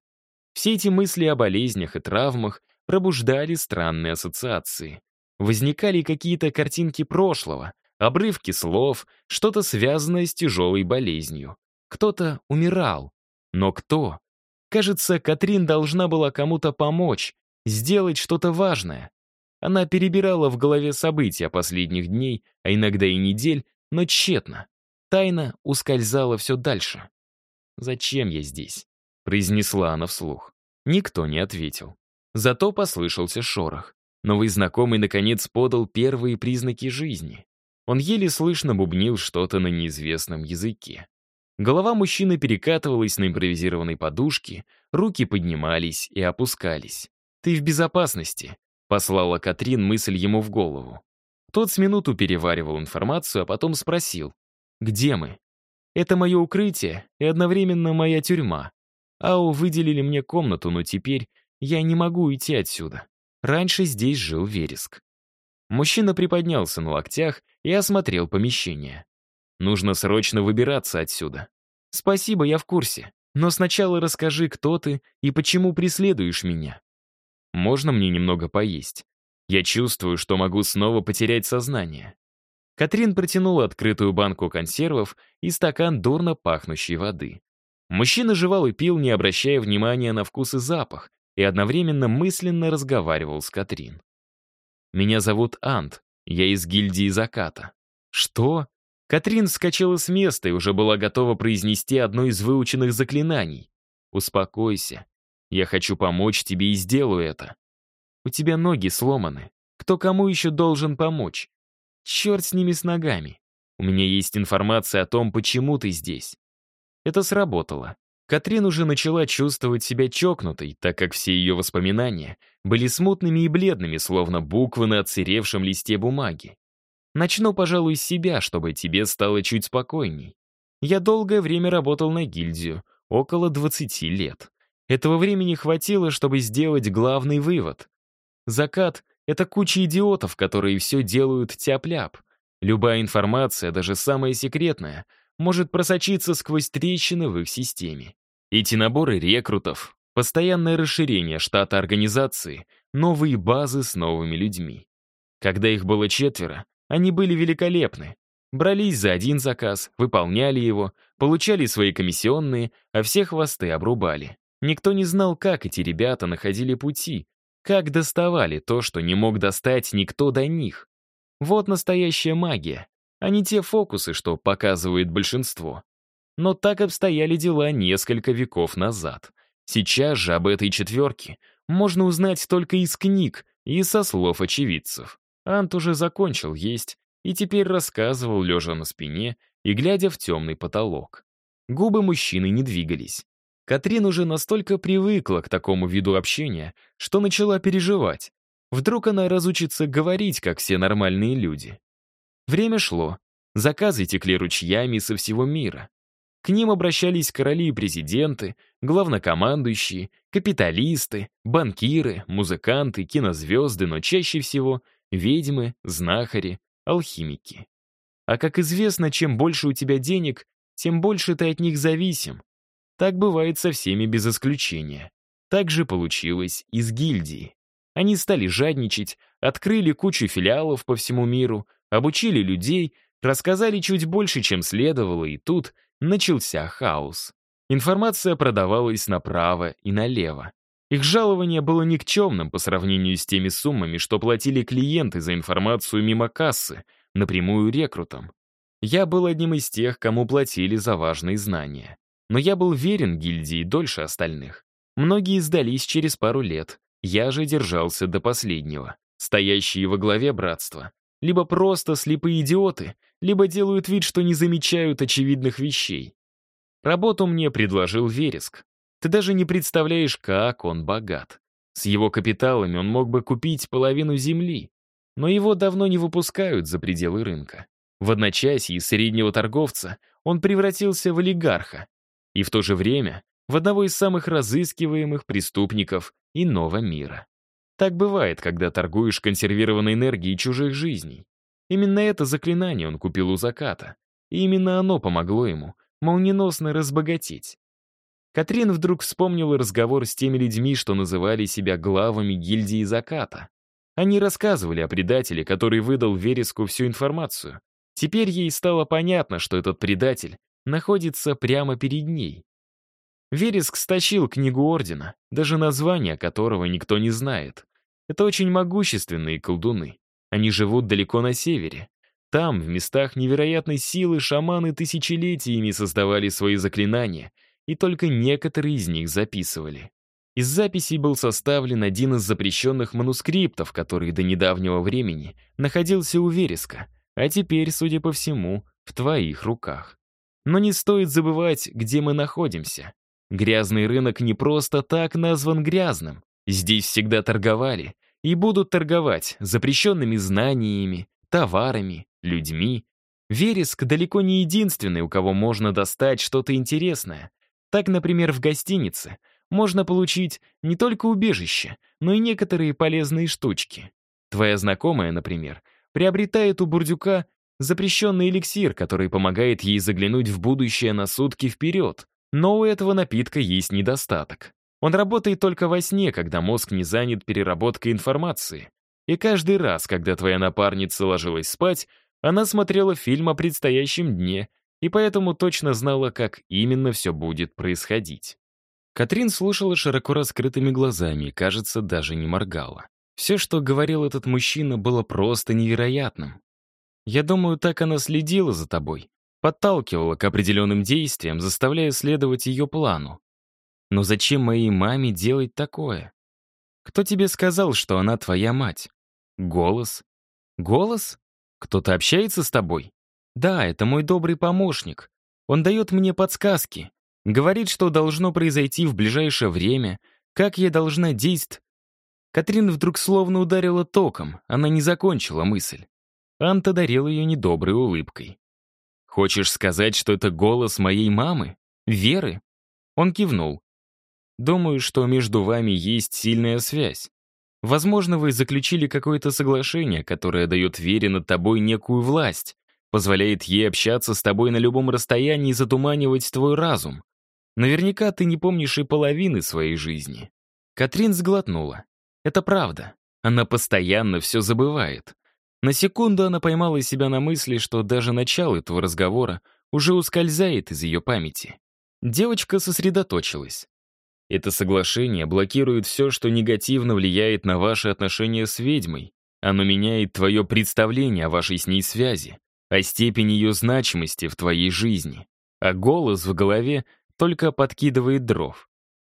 Все эти мысли о болезнях и травмах пробуждали странные ассоциации. Возникали какие-то картинки прошлого, обрывки слов, что-то связанное с тяжелой болезнью. Кто-то умирал. Но кто? Кажется, Катрин должна была кому-то помочь, сделать что-то важное. Она перебирала в голове события последних дней, а иногда и недель, но тщетно. Тайна ускользала все дальше. «Зачем я здесь?» — произнесла она вслух. Никто не ответил. Зато послышался шорох. Новый знакомый, наконец, подал первые признаки жизни. Он еле слышно бубнил что-то на неизвестном языке. Голова мужчины перекатывалась на импровизированной подушке, руки поднимались и опускались. «Ты в безопасности», — послала Катрин мысль ему в голову. Тот с минуту переваривал информацию, а потом спросил, «Где мы?» «Это мое укрытие и одновременно моя тюрьма. Ау выделили мне комнату, но теперь я не могу уйти отсюда. Раньше здесь жил вереск». Мужчина приподнялся на локтях и осмотрел помещение. Нужно срочно выбираться отсюда. Спасибо, я в курсе. Но сначала расскажи, кто ты и почему преследуешь меня. Можно мне немного поесть? Я чувствую, что могу снова потерять сознание. Катрин протянула открытую банку консервов и стакан дурно пахнущей воды. Мужчина жевал и пил, не обращая внимания на вкус и запах, и одновременно мысленно разговаривал с Катрин. «Меня зовут Ант, я из гильдии заката». «Что?» Катрин вскочила с места и уже была готова произнести одно из выученных заклинаний. «Успокойся. Я хочу помочь тебе и сделаю это. У тебя ноги сломаны. Кто кому еще должен помочь? Черт с ними с ногами. У меня есть информация о том, почему ты здесь». Это сработало. Катрин уже начала чувствовать себя чокнутой, так как все ее воспоминания были смутными и бледными, словно буквы на отсыревшем листе бумаги. Начну, пожалуй, с себя, чтобы тебе стало чуть спокойней. Я долгое время работал на гильдию, около 20 лет. Этого времени хватило, чтобы сделать главный вывод. Закат — это куча идиотов, которые все делают тяп-ляп. Любая информация, даже самая секретная, может просочиться сквозь трещины в их системе. Эти наборы рекрутов, постоянное расширение штата организации, новые базы с новыми людьми. Когда их было четверо, они были великолепны. Брались за один заказ, выполняли его, получали свои комиссионные, а все хвосты обрубали. Никто не знал, как эти ребята находили пути, как доставали то, что не мог достать никто до них. Вот настоящая магия, а не те фокусы, что показывает большинство. Но так обстояли дела несколько веков назад. Сейчас же об этой четверке можно узнать только из книг и со слов очевидцев. Ант уже закончил есть и теперь рассказывал, лежа на спине и глядя в темный потолок. Губы мужчины не двигались. Катрин уже настолько привыкла к такому виду общения, что начала переживать. Вдруг она разучится говорить, как все нормальные люди. Время шло. Заказы текли ручьями со всего мира. К ним обращались короли и президенты, главнокомандующие, капиталисты, банкиры, музыканты, кинозвезды, но чаще всего ведьмы, знахари, алхимики. А как известно, чем больше у тебя денег, тем больше ты от них зависим. Так бывает со всеми без исключения. Так же получилось и с гильдией. Они стали жадничать, открыли кучу филиалов по всему миру, обучили людей, рассказали чуть больше, чем следовало, и тут начался хаос. Информация продавалась направо и налево. Их жалование было никчемным по сравнению с теми суммами, что платили клиенты за информацию мимо кассы, напрямую рекрутам. Я был одним из тех, кому платили за важные знания. Но я был верен гильдии дольше остальных. Многие сдались через пару лет, я же держался до последнего. Стоящие во главе братства. Либо просто слепые идиоты, либо делают вид, что не замечают очевидных вещей. Работу мне предложил Вереск, ты даже не представляешь, как он богат. С его капиталами он мог бы купить половину земли, но его давно не выпускают за пределы рынка. В одночасье из среднего торговца он превратился в олигарха и в то же время в одного из самых разыскиваемых преступников иного мира. Так бывает, когда торгуешь консервированной энергией чужих жизней. Именно это заклинание он купил у заката, и именно оно помогло ему молниеносно разбогатеть. Катрин вдруг вспомнила разговор с теми людьми, что называли себя главами гильдии заката. Они рассказывали о предателе, который выдал Вереску всю информацию. Теперь ей стало понятно, что этот предатель находится прямо перед ней. Вереск стащил книгу Ордена, даже название которого никто не знает. Это очень могущественные колдуны. Они живут далеко на севере. Там, в местах невероятной силы, шаманы тысячелетиями создавали свои заклинания — и только некоторые из них записывали. Из записей был составлен один из запрещенных манускриптов, который до недавнего времени находился у Вереска, а теперь, судя по всему, в твоих руках. Но не стоит забывать, где мы находимся. Грязный рынок не просто так назван грязным. Здесь всегда торговали и будут торговать запрещенными знаниями, товарами, людьми. Вереск далеко не единственный, у кого можно достать что-то интересное. Так, например, в гостинице можно получить не только убежище, но и некоторые полезные штучки. Твоя знакомая, например, приобретает у бурдюка запрещенный эликсир, который помогает ей заглянуть в будущее на сутки вперед. Но у этого напитка есть недостаток. Он работает только во сне, когда мозг не занят переработкой информации. И каждый раз, когда твоя напарница ложилась спать, она смотрела фильм о предстоящем дне и поэтому точно знала, как именно все будет происходить. Катрин слушала широко раскрытыми глазами и, кажется, даже не моргала. Все, что говорил этот мужчина, было просто невероятным. Я думаю, так она следила за тобой, подталкивала к определенным действиям, заставляя следовать ее плану. Но зачем моей маме делать такое? Кто тебе сказал, что она твоя мать? Голос? Голос? Кто-то общается с тобой? Да, это мой добрый помощник. Он дает мне подсказки. Говорит, что должно произойти в ближайшее время, как я должна действовать. Катрин вдруг словно ударила током, она не закончила мысль. Анта дарил ее недоброй улыбкой. «Хочешь сказать, что это голос моей мамы? Веры?» Он кивнул. Думаю, что между вами есть сильная связь. Возможно, вы заключили какое-то соглашение, которое дает Вере над тобой некую власть, позволяет ей общаться с тобой на любом расстоянии и затуманивать твой разум. Наверняка ты не помнишь и половины своей жизни. Катрин сглотнула. Это правда. Она постоянно все забывает. На секунду она поймала себя на мысли, что даже начало этого разговора уже ускользает из ее памяти. Девочка сосредоточилась. Это соглашение блокирует все, что негативно влияет на ваши отношения с ведьмой. Оно меняет твое представление о вашей с ней связи, о степени ее значимости в твоей жизни. А голос в голове только подкидывает дров.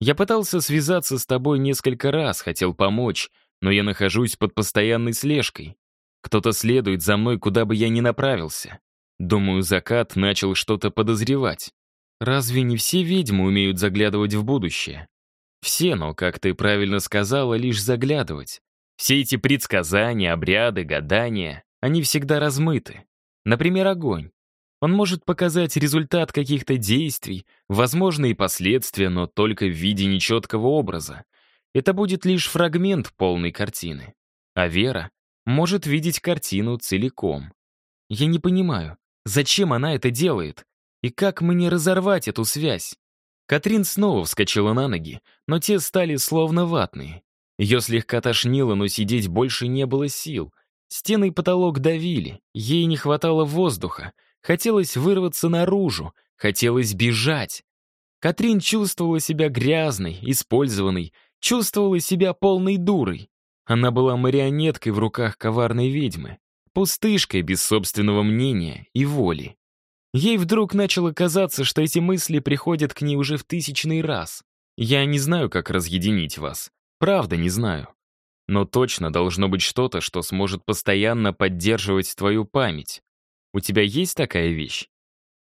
Я пытался связаться с тобой несколько раз, хотел помочь, но я нахожусь под постоянной слежкой. Кто-то следует за мной, куда бы я ни направился. Думаю, закат начал что-то подозревать. Разве не все ведьмы умеют заглядывать в будущее? Все, но, как ты правильно сказала, лишь заглядывать. Все эти предсказания, обряды, гадания, они всегда размыты. Например, огонь. Он может показать результат каких-то действий, возможные последствия, но только в виде нечеткого образа. Это будет лишь фрагмент полной картины. А вера может видеть картину целиком. Я не понимаю, зачем она это делает? И как мне разорвать эту связь? Катрин снова вскочила на ноги, но те стали словно ватные. Ее слегка тошнило, но сидеть больше не было сил. Стены и потолок давили, ей не хватало воздуха. Хотелось вырваться наружу, хотелось бежать. Катрин чувствовала себя грязной, использованной, чувствовала себя полной дурой. Она была марионеткой в руках коварной ведьмы, пустышкой без собственного мнения и воли. Ей вдруг начало казаться, что эти мысли приходят к ней уже в тысячный раз. Я не знаю, как разъединить вас. Правда, не знаю. Но точно должно быть что-то, что сможет постоянно поддерживать твою память. У тебя есть такая вещь?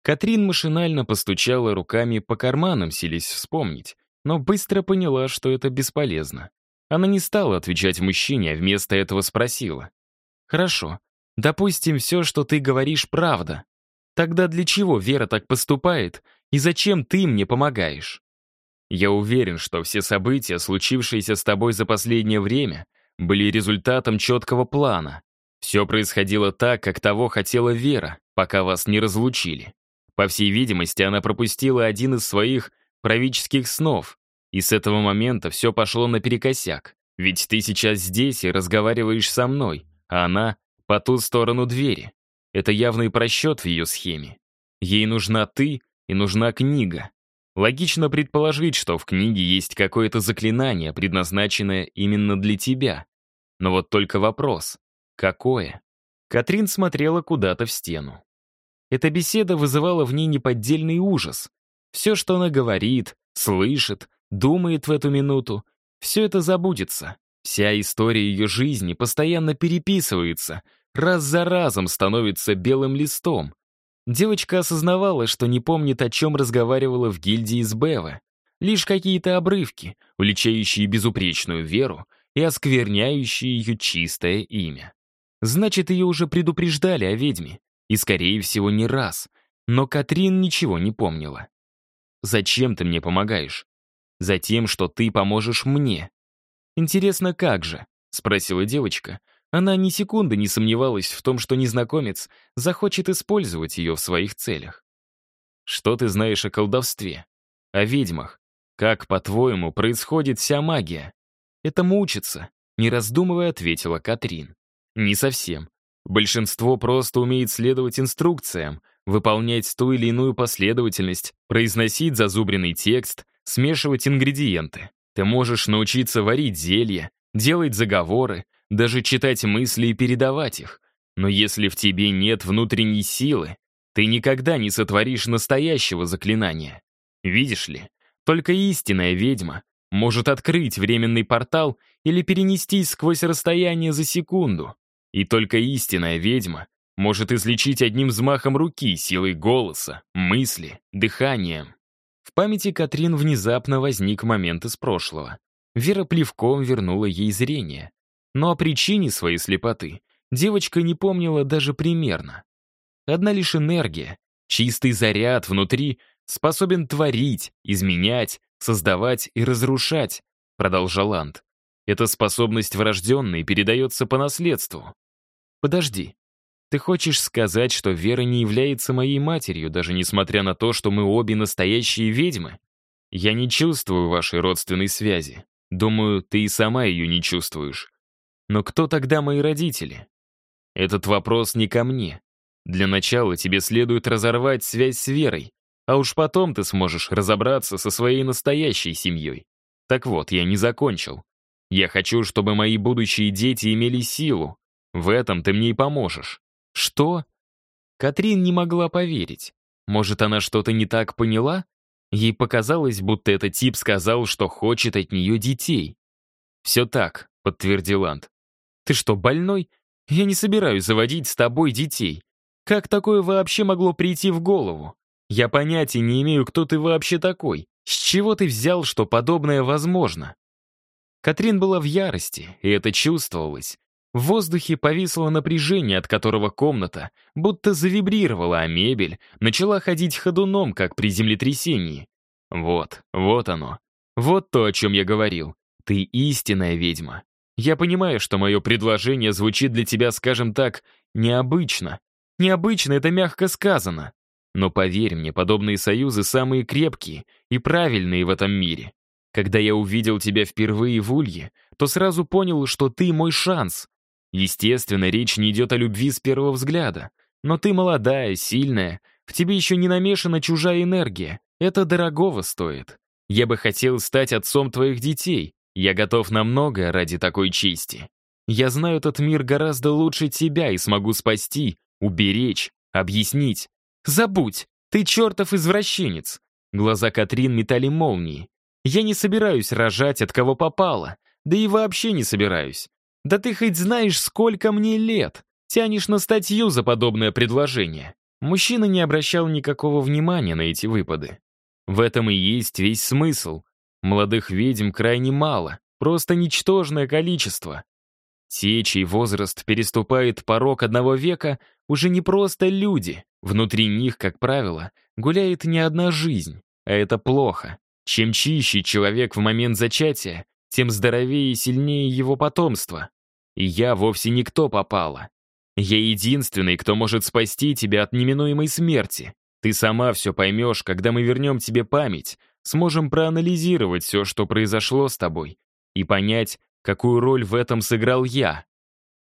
Катрин машинально постучала руками по карманам, силясь вспомнить, но быстро поняла, что это бесполезно. Она не стала отвечать мужчине, а вместо этого спросила. «Хорошо, допустим, все, что ты говоришь, правда. Тогда для чего Вера так поступает, и зачем ты мне помогаешь? Я уверен, что все события, случившиеся с тобой за последнее время, были результатом четкого плана. Все происходило так, как того хотела Вера, пока вас не разлучили. По всей видимости, она пропустила один из своих правительских снов, и с этого момента все пошло наперекосяк. Ведь ты сейчас здесь и разговариваешь со мной, а она по ту сторону двери. Это явный просчет в ее схеме. Ей нужна ты и нужна книга. Логично предположить, что в книге есть какое-то заклинание, предназначенное именно для тебя. Но вот только вопрос — какое? Катрин смотрела куда-то в стену. Эта беседа вызывала в ней неподдельный ужас. Все, что она говорит, слышит, думает в эту минуту, все это забудется. Вся история ее жизни постоянно переписывается, раз за разом становится белым листом. Девочка осознавала, что не помнит, о чем разговаривала в гильдии с Бева. Лишь какие-то обрывки, уличающие безупречную веру и оскверняющие ее чистое имя. Значит, ее уже предупреждали о ведьме, и, скорее всего, не раз. Но Катрин ничего не помнила. «Зачем ты мне помогаешь?» «Затем, что ты поможешь мне». «Интересно, как же?» — спросила девочка. Она ни секунды не сомневалась в том, что незнакомец захочет использовать ее в своих целях. «Что ты знаешь о колдовстве? О ведьмах? Как, по-твоему, происходит вся магия?» «Этому учится», — не раздумывая ответила Катрин. «Не совсем. Большинство просто умеет следовать инструкциям, выполнять ту или иную последовательность, произносить зазубренный текст, смешивать ингредиенты. Ты можешь научиться варить зелья, делать заговоры, даже читать мысли и передавать их. Но если в тебе нет внутренней силы, ты никогда не сотворишь настоящего заклинания. Видишь ли, только истинная ведьма может открыть временный портал или перенестись сквозь расстояние за секунду. И только истинная ведьма может излечить одним взмахом руки силой голоса, мысли, дыханием. В памяти Катрин внезапно возник момент из прошлого. Вера плевком вернула ей зрение. Но о причине своей слепоты девочка не помнила даже примерно. Одна лишь энергия, чистый заряд внутри способен творить, изменять, создавать и разрушать, продолжал Ант. Эта способность врожденная и передается по наследству. Подожди, ты хочешь сказать, что Вера не является моей матерью, даже несмотря на то, что мы обе настоящие ведьмы? Я не чувствую вашей родственной связи. Думаю, ты и сама ее не чувствуешь. Но кто тогда мои родители? Этот вопрос не ко мне. Для начала тебе следует разорвать связь с Верой, а уж потом ты сможешь разобраться со своей настоящей семьей. Так вот, я не закончил. Я хочу, чтобы мои будущие дети имели силу. В этом ты мне и поможешь. Что? Катрин не могла поверить. Может, она что-то не так поняла? Ей показалось, будто этот тип сказал, что хочет от нее детей. «Все так», — подтвердил Ант. «Ты что, больной? Я не собираюсь заводить с тобой детей. Как такое вообще могло прийти в голову? Я понятия не имею, кто ты вообще такой. С чего ты взял, что подобное возможно?» Катрин была в ярости, и это чувствовалось. В воздухе повисло напряжение, от которого комната будто завибрировала, а мебель начала ходить ходуном, как при землетрясении. Вот, вот оно. Вот то, о чем я говорил. Ты истинная ведьма. Я понимаю, что мое предложение звучит для тебя, скажем так, необычно. Необычно — это мягко сказано. Но поверь мне, подобные союзы самые крепкие и правильные в этом мире. Когда я увидел тебя впервые в Улье, то сразу понял, что ты мой шанс. Естественно, речь не идет о любви с первого взгляда. Но ты молодая, сильная, в тебе еще не намешана чужая энергия. Это дорогого стоит. Я бы хотел стать отцом твоих детей. Я готов на многое ради такой чести. Я знаю этот мир гораздо лучше тебя и смогу спасти, уберечь, объяснить. «Забудь! Ты чертов извращенец!» Глаза Катрин метали молнии. «Я не собираюсь рожать, от кого попало. Да и вообще не собираюсь. Да ты хоть знаешь, сколько мне лет. Тянешь на статью за подобное предложение». Мужчина не обращал никакого внимания на эти выпады. В этом и есть весь смысл. Молодых ведьм крайне мало, просто ничтожное количество. Те, чей возраст переступает порог одного века, уже не просто люди. Внутри них, как правило, гуляет не одна жизнь, а это плохо. Чем чище человек в момент зачатия, тем здоровее и сильнее его потомство. И я вовсе никто попала. Я единственный, кто может спасти тебя от неминуемой смерти. Ты сама все поймешь, когда мы вернем тебе память, сможем проанализировать все, что произошло с тобой, и понять, какую роль в этом сыграл я.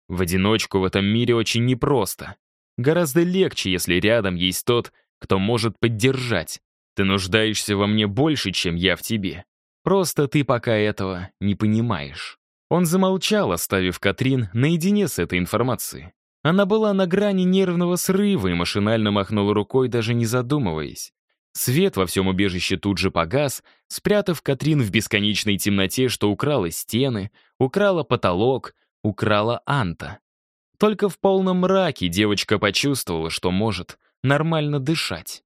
В одиночку в этом мире очень непросто. Гораздо легче, если рядом есть тот, кто может поддержать. Ты нуждаешься во мне больше, чем я в тебе. Просто ты пока этого не понимаешь». Он замолчал, оставив Катрин наедине с этой информацией. Она была на грани нервного срыва и машинально махнула рукой, даже не задумываясь. Свет во всем убежище тут же погас, спрятав Катрин в бесконечной темноте, что украла стены, украла потолок, украла Анта. Только в полном мраке девочка почувствовала, что может нормально дышать.